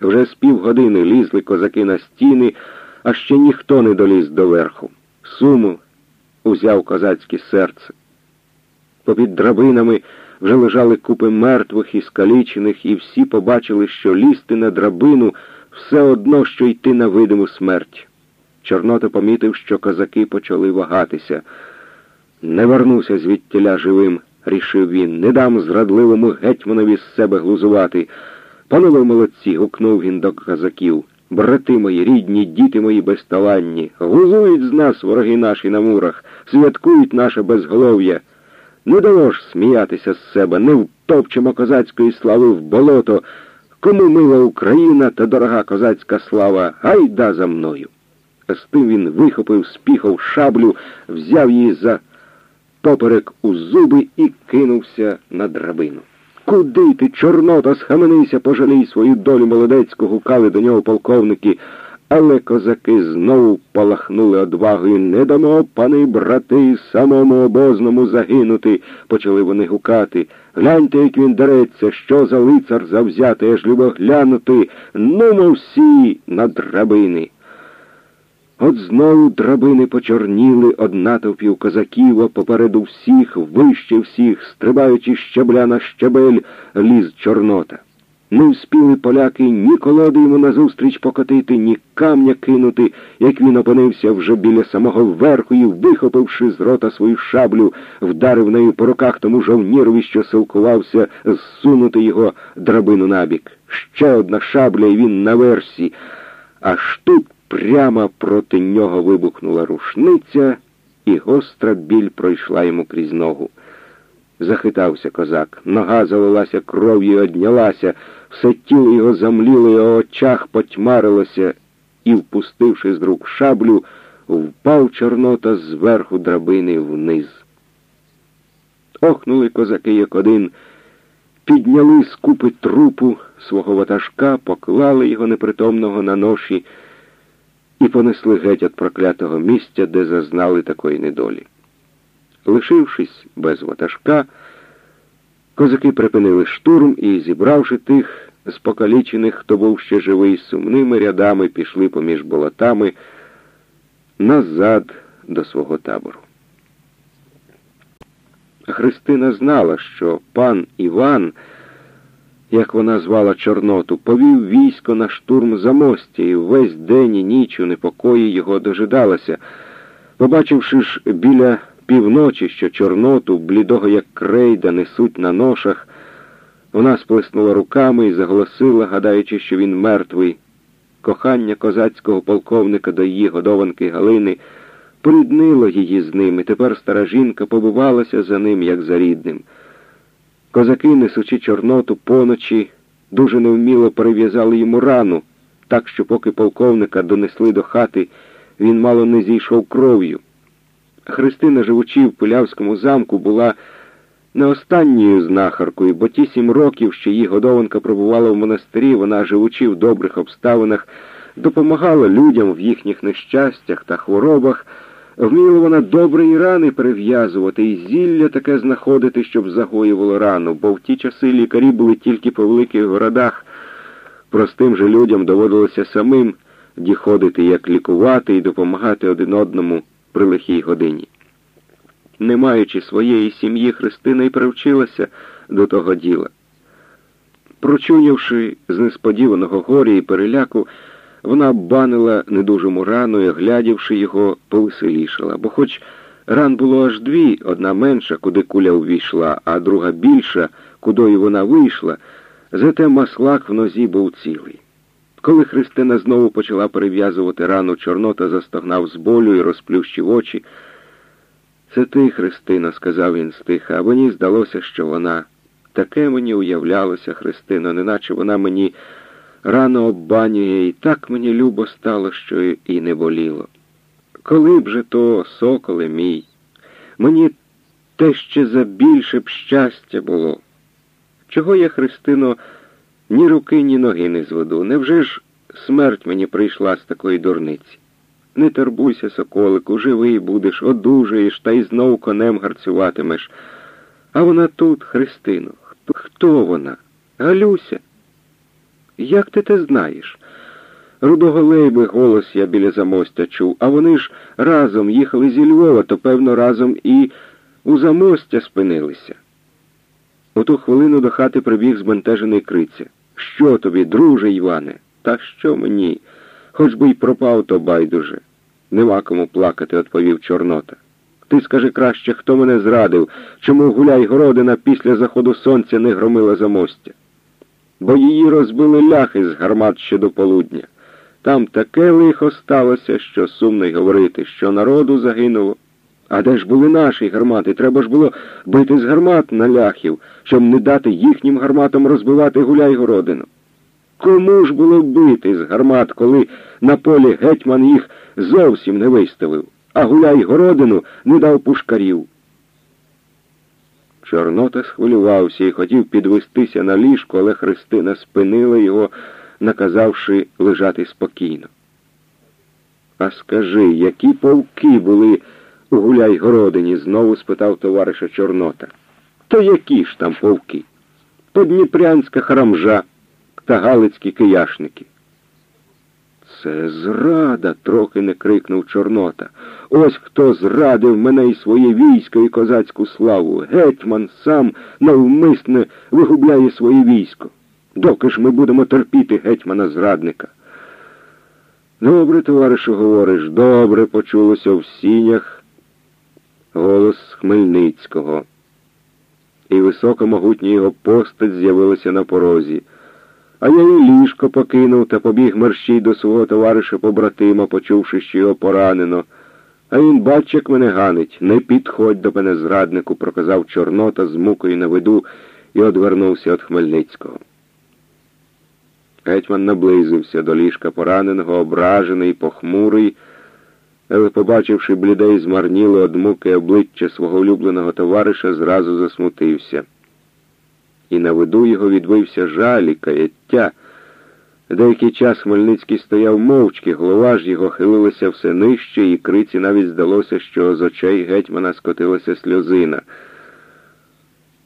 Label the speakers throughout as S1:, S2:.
S1: Вже з півгодини лізли козаки на стіни, а ще ніхто не доліз до верху. Суму узяв козацьке серце. Попід драбинами вже лежали купи мертвих і скалічених, і всі побачили, що лізти на драбину все одно, що йти на видиму смерть. Чорнота помітив, що козаки почали вагатися. Не вернуся звідтіля живим, рішив він, не дам зрадливому гетьманові з себе глузувати. Панове молодці, гукнув він до козаків. Брати мої, рідні, діти мої безталанні, глузують з нас вороги наші на мурах, святкують наше безголов'я. Не дало ж сміятися з себе, не втопчемо козацької слави в болото. Кому мила Україна та дорога козацька слава, гайда за мною. З тим він вихопив з піхов шаблю, взяв її за поперек у зуби і кинувся на драбину. Куди ти, Чорнота, схаменися, пожалій свою долю молодецьку, гукали до нього полковники, але козаки знову палахнули одвагою. Не дамо, пани брати, самому обозному загинути, почали вони гукати. Гляньте, як він дереться, що за лицар завзяти, аж любо глянути, ну всі на драбини. От знову драбини почорніли од натовпів козаків, а попереду всіх, вище всіх, стрибаючи щебля на щебель, ліз Чорнота. Не вспіли поляки ні колоди йому назустріч покотити, ні камня кинути, як він опинився вже біля самого верху і, вихопивши з рота свою шаблю, вдарив нею по руках тому жовнірові, що силкувався зсунути його драбину набік. Ще одна шабля, і він на версі. Аж тут прямо проти нього вибухнула рушниця, і гостра біль пройшла йому крізь ногу. Захитався козак, нога залилася кров'ю однялася, все тіло його замліло, і очах потьмарилося, і, впустивши з рук шаблю, впав Чорнота зверху драбини вниз. Охнули козаки як один, підняли з купи трупу. Свого ватажка, поклали його непритомного на ноші і понесли геть від проклятого місця, де зазнали такої недолі. Лишившись без ватажка, козаки припинили штурм і, зібравши тих з покалічених, хто був ще живий, сумними рядами пішли поміж болотами назад до свого табору. Христина знала, що пан Іван як вона звала Чорноту, повів військо на штурм замостя, і весь день і ніч у непокої його дожидалася. Побачивши ж біля півночі, що Чорноту, блідого як крейда, несуть на ношах, вона сплеснула руками і заголосила, гадаючи, що він мертвий. Кохання козацького полковника до її годованки Галини поріднило її з ним, і тепер стара жінка побивалася за ним, як за рідним. Козаки, несучи Чорноту поночі, дуже невміло перев'язали йому рану, так що, поки полковника донесли до хати, він мало не зійшов кров'ю. Христина, живучи в Пилявському замку, була не останньою знахаркою, бо ті сім років, що її годованка пробувала в монастирі, вона, живучи в добрих обставинах, допомагала людям в їхніх нещастях та хворобах. Вміла вона добре і рани перев'язувати, і зілля таке знаходити, щоб загоювало рану, бо в ті часи лікарі були тільки по великих городах. Простим же людям доводилося самим діходити, як лікувати і допомагати один одному при лихій годині. Не маючи своєї сім'ї, Христина й привчилася до того діла. Прочунявши з несподіваного горя і переляку, вона банила недужому рану і, глядівши його, повеселішала, бо хоч ран було аж дві, одна менша, куди куля увійшла, а друга більша, кудою вона вийшла, зате маслак в нозі був цілий. Коли Христина знову почала перев'язувати рану, Чорнота застогнав з болю і розплющив очі. Це ти, Христина, сказав він стиха, а мені здалося, що вона. Таке мені уявлялося, Христино, неначе вона мені рано оббанює, і так мені любо стало, що і не боліло. Коли б же то, соколе мій, мені те ще за більше б щастя було. Чого я, Христино, ні руки, ні ноги не зведу? Невже ж смерть мені прийшла з такої дурниці? Не турбуйся, соколику, живий будеш, одужаєш та й знов конем гарцюватимеш. А вона тут, Христино, хто вона? Галюся. Як ти те знаєш? Рудого Лейби голос я біля замостя чув, а вони ж разом їхали зі Львова, то, певно, разом і у замостя спинилися. У ту хвилину до хати прибіг збентежений криця. Що тобі, друже Іване? Та що мені? Хоч би й пропав, то байдуже. Нема кому плакати, відповів Чорнота. Ти скажи краще, хто мене зрадив, чому гуляй городина після заходу сонця не громила замостя? Бо її розбили ляхи з гармат ще до полудня. Там таке лихо сталося, що сумно й говорити, що народу загинуло. А де ж були наші гармати? Треба ж було бити з гармат на ляхів, щоб не дати їхнім гарматам розбивати гуляй-городину. Кому ж було бити з гармат, коли на полі гетьман їх зовсім не виставив, а гуляй-городину не дав пушкарів? Чорнота схвилювався і хотів підвестися на ліжко, але Христина спинила його, наказавши лежати спокійно. А скажи, які полки були у Гуляй-Городині? знову спитав товариша Чорнота. То які ж там полки? Подніпрянська харамжа та Галицькі кияшники. Це зрада, трохи не крикнув Чорнота. Ось хто зрадив мене і своє військо і козацьку славу. Гетьман сам навмисне вигубляє своє військо. Доки ж ми будемо терпіти гетьмана зрадника? Добре, товаришу, говориш, добре почулося в сінях голос Хмельницького. І високомогутня його постать з'явилася на порозі. А я і ліжко покинув та побіг мерщій до свого товариша побратима, почувши, що його поранено. А він, бач, як мене ганить. Не підходь до мене, зраднику, проказав Чорнота з мукою на виду і одвернувся від Хмельницького. Гетьман наблизився до ліжка пораненого, ображений, похмурий, але, побачивши бліде і змарніло од муки обличчя свого улюбленого товариша, зразу засмутився. І на виду його відбився жаль і каяття. Деякий час Хмельницький стояв мовчки, голова ж його хилилася все нижче, і криці навіть здалося, що з очей гетьмана скотилася сльозина.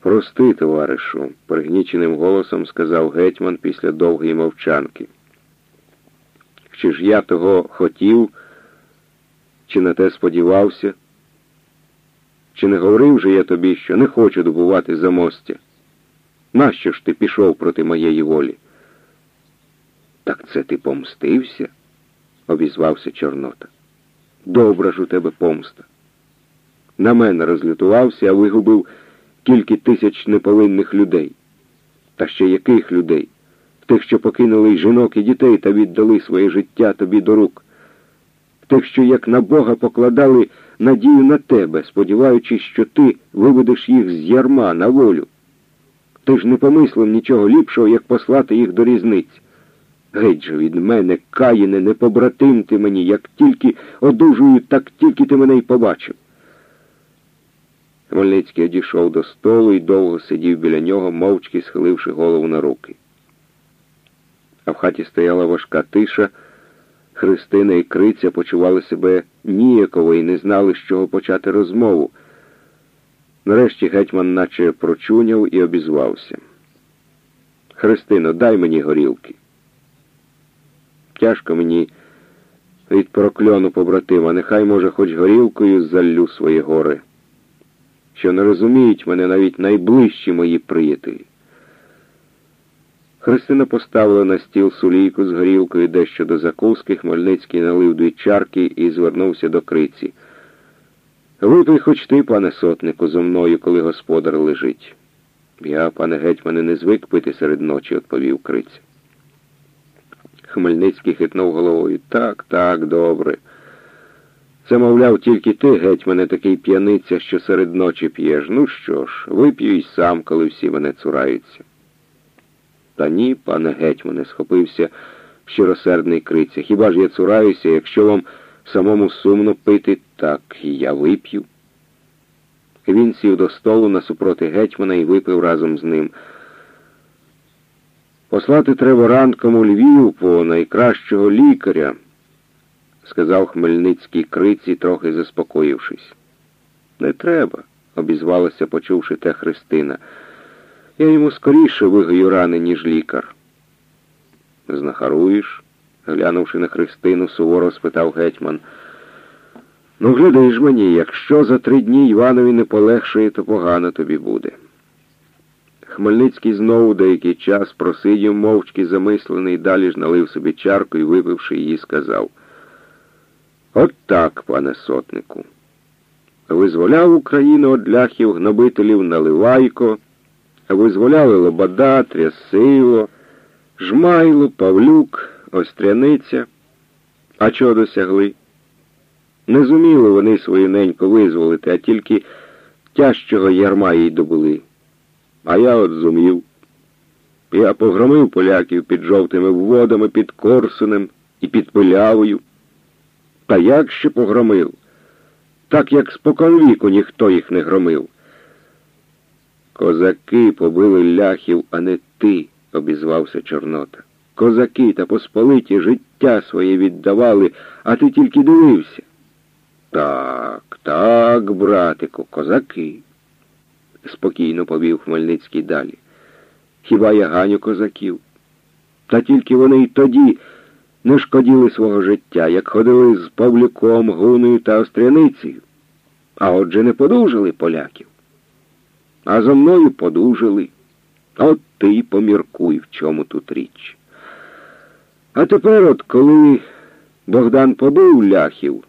S1: Прости, товаришу, пригніченим голосом сказав гетьман після довгої мовчанки. Чи ж я того хотів, чи на те сподівався? Чи не говорив же я тобі, що не хочу добувати замостя? Нащо ж ти пішов проти моєї волі? Так це ти помстився? обізвався Чорнота. Добра ж у тебе помста. На мене розлютувався, а вигубив кілька тисяч неповинних людей. Та ще яких людей? Тих, що покинули й жінок і дітей та віддали своє життя тобі до рук, тих, що як на Бога покладали надію на тебе, сподіваючись, що ти виведеш їх з ярма на волю. Ти ж не помислив нічого ліпшого, як послати їх до різниць. Геть же від мене, каїне, не побратим ти мені, як тільки одужую, так тільки ти мене й побачив. Хмельницький одійшов до столу і довго сидів біля нього, мовчки схиливши голову на руки. А в хаті стояла важка тиша. Христина і Криця почували себе ніяково і не знали, з чого почати розмову. Нарешті гетьман наче прочуняв і обізвався. Христино, дай мені горілки. Тяжко мені від прокльону побратима, нехай, може, хоч горілкою заллю свої гори, що не розуміють мене навіть найближчі мої приятелі. Христина поставила на стіл сулійку з горілкою дещо до закуски, Хмельницький налив дві чарки і звернувся до криці. Випий хоч ти, пане сотнику, зо мною, коли господар лежить. Я, пане гетьмане, не звик пити серед ночі, відповів криця. Хмельницький хитнув головою. Так, так, добре. Це, мовляв, тільки ти, гетьмане, такий п'яниця, що серед ночі п'єш. Ну що ж, вип'ю й сам, коли всі мене цураються. Та ні, пане гетьмане, схопився щиросердний криця. Хіба ж я цураюся, якщо вам самому сумно пити, так я вип'ю. Він сів до столу насупроти гетьмана і випив разом з ним. Послати треба ранком у Львів по найкращого лікаря, сказав Хмельницький криці, трохи заспокоївшись. Не треба, обізвалася, почувши те Христина. Я йому скоріше вигою рани, ніж лікар. Знахаруєш? глянувши на Христину, суворо спитав гетьман. Ну, гляди ж мені, якщо за три дні Іванові не полегшує, то погано тобі буде. Хмельницький знову деякий час просидів, мовчки замислений, далі ж налив собі чарку і, випивши її, сказав. От так, пане сотнику. Визволяв Україну од ляхів гнобителів Наливайко, визволяли Лобода, Трясиво, Жмайло, Павлюк, Остряниця. А чого досягли? Не зуміли вони свою неньку визволити, а тільки тяжчого ярма їй добули. А я от зумів. Я погромив поляків під жовтими водами, під Корсунем і під Пилявою. Та як ще погромив? Так як споконвіку ніхто їх не громив. Козаки побили ляхів, а не ти, обізвався Чорнота. Козаки та посполиті життя своє віддавали, а ти тільки дивився. Так, так, братику, козаки, спокійно повів Хмельницький далі. Хіба я ганю козаків? Та тільки вони й тоді не шкоділи свого життя, як ходили з Павлюком, Гуною та Остряницею. А отже не подужали поляків. А зо мною подужали. От ти й поміркуй, в чому тут річ. А тепер, от коли Богдан побив ляхів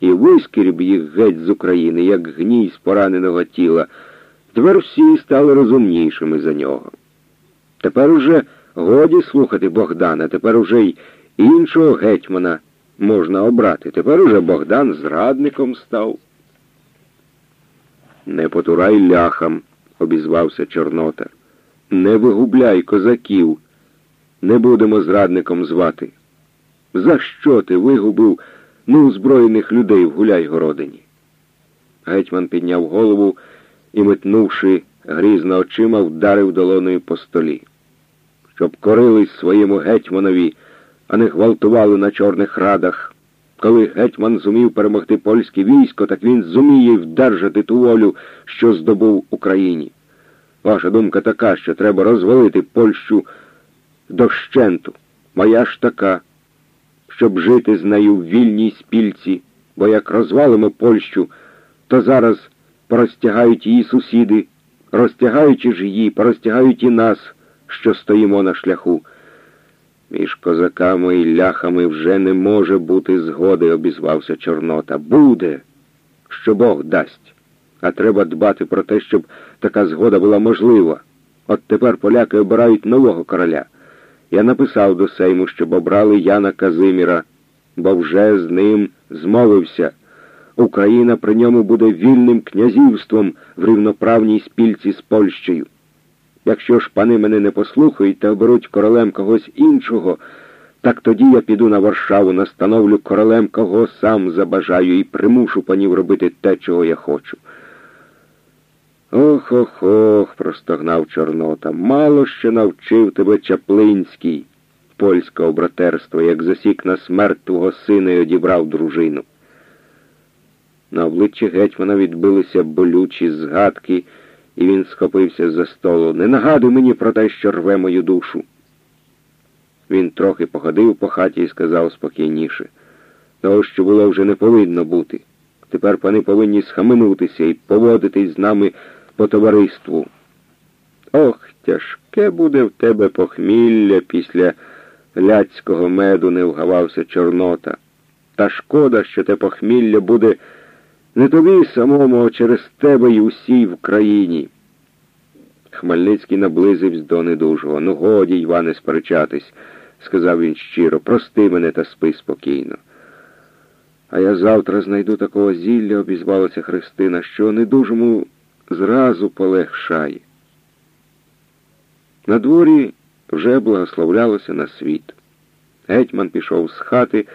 S1: і вискріб їх геть з України, як гній з пораненого тіла, тепер всі стали розумнішими за нього. Тепер уже годі слухати Богдана, тепер уже й іншого гетьмана можна обрати. Тепер уже Богдан зрадником став. Не потурай ляхам, обізвався Чорнота. Не вигубляй козаків не будемо зрадником звати. За що ти вигубив неузброєних людей в Гуляйгородині? Гетьман підняв голову і, метнувши грізно очима, вдарив долоною по столі. Щоб корились своєму гетьманові, а не гвалтували на чорних радах. Коли гетьман зумів перемогти польське військо, так він зуміє вдержати ту волю, що здобув Україні. Ваша думка така, що треба розвалити Польщу дощенту. Моя ж така, щоб жити з нею в вільній спільці, бо як розвалимо Польщу, то зараз порозтягають її сусіди, розтягаючи ж її, порозтягають і нас, що стоїмо на шляху. Між козаками і ляхами вже не може бути згоди, обізвався Чорнота. Буде, що Бог дасть. А треба дбати про те, щоб така згода була можлива. От тепер поляки обирають нового короля. Я написав до Сейму, щоб обрали Яна Казиміра, бо вже з ним змовився. Україна при ньому буде вільним князівством в рівноправній спільці з Польщею. Якщо ж пани мене не послухають та оберуть королем когось іншого, так тоді я піду на Варшаву, настановлю королем, кого сам забажаю, і примушу панів робити те, чого я хочу. Ох ох ох, простогнав Чорнота. Мало що навчив тебе Чаплинський, польського братерства, як засік на смерть твого сина і одібрав дружину. На обличчі гетьмана відбилися болючі згадки, і він схопився за столу. Не нагадуй мені про те, що рве мою душу. Він трохи походив по хаті і сказав спокійніше. Того, що було вже не повинно бути. Тепер пани повинні схаменутися і поводитись з нами по товариству. Ох, тяжке буде в тебе похмілля після ляцького меду, не вгавався Чорнота. Та шкода, що те похмілля буде не тобі самому, а через тебе й усій в країні. Хмельницький наблизився до недужого. Ну, годі, Іване, сперечатись, сказав він щиро, прости мене та спи спокійно. А я завтра знайду такого зілля, обізвалася Христина, що недужому зразу полегшає. На дворі вже благословлялося на світ. Гетьман пішов з хати.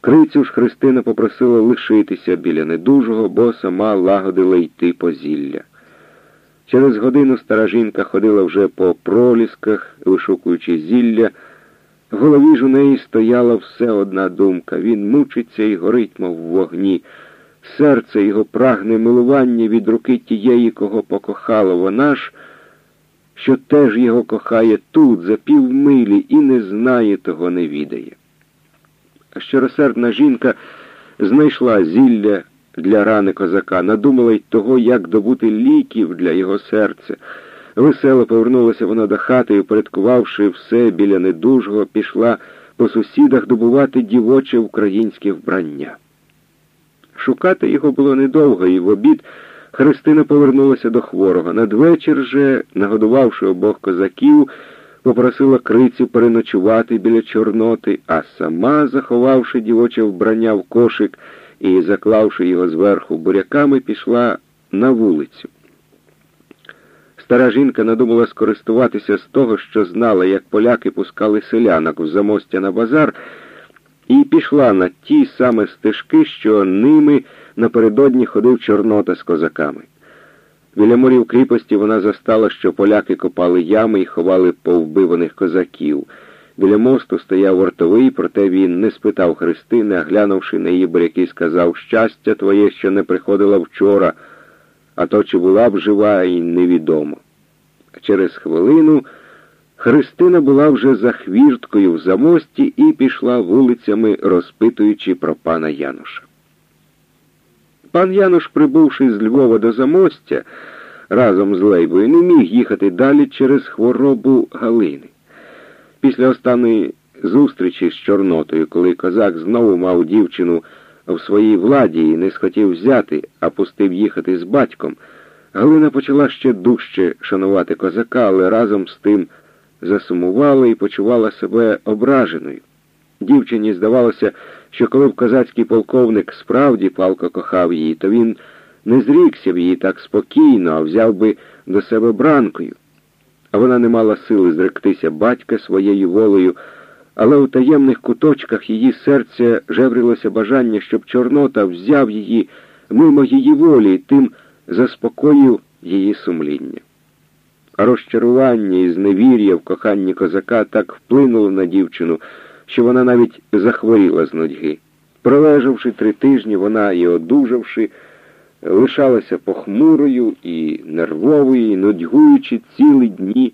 S1: Крицю ж Христина попросила лишитися біля недужого, бо сама лагодила йти по зілля. Через годину стара жінка ходила вже по пролісках, вишукуючи зілля. В голові ж у неї стояла все одна думка. Він мучиться і горить, мов в вогні. Серце його прагне милування від руки тієї, кого покохало. Вона ж що теж його кохає тут, за півмилі, і не знає того, не відає. А щиросердна жінка знайшла зілля для рани козака, надумала й того, як добути ліків для його серця. Весело повернулася вона до хати і, упорядкувавши все біля недужого, пішла по сусідах добувати дівоче українське вбрання. Шукати його було недовго, і в обід Христина повернулася до хворого. Надвечір же, нагодувавши обох козаків, попросила крицю переночувати біля Чорноти, а сама, заховавши дівоче вбрання в кошик і заклавши його зверху буряками, пішла на вулицю. Стара жінка надумала скористуватися з того, що знала, як поляки пускали селянок в замостя на базар, і пішла на ті саме стежки, що ними напередодні ходив Чорнота з козаками. Біля морів кріпості вона застала, що поляки копали ями і ховали повбиваних козаків. Біля мосту стояв вартовий, проте він не спитав Христини, а глянувши на її буряки, сказав щастя твоє, що не приходила вчора, а то чи була б жива, і невідомо. Через хвилину Христина була вже за хвірткою в замості і пішла вулицями, розпитуючи про пана Януша. Пан Януш, прибувши з Львова до замостя разом з Лейбою, не міг їхати далі через хворобу Галини. Після останньої зустрічі з Чорнотою, коли козак знову мав дівчину в своїй владі і не схотів взяти, а пустив їхати з батьком, Галина почала ще дужче шанувати козака, але разом з тим засумувала і почувала себе ображеною. Дівчині здавалося, що коли б козацький полковник справді палко кохав її, то він не зрікся б її так спокійно, а взяв би до себе бранкою. А вона не мала сили зректися батька своєю волею, але у таємних куточках її серця жеврилося бажання, щоб Чорнота взяв її мимо її волі і тим заспокоїв її сумління. Розчарування і зневір'я в коханні козака так вплинуло на дівчину, що вона навіть захворіла з нудьги. Пролежавши три тижні, вона і одужавши, лишалася похмурою і нервовою, і нудьгуючи цілі дні.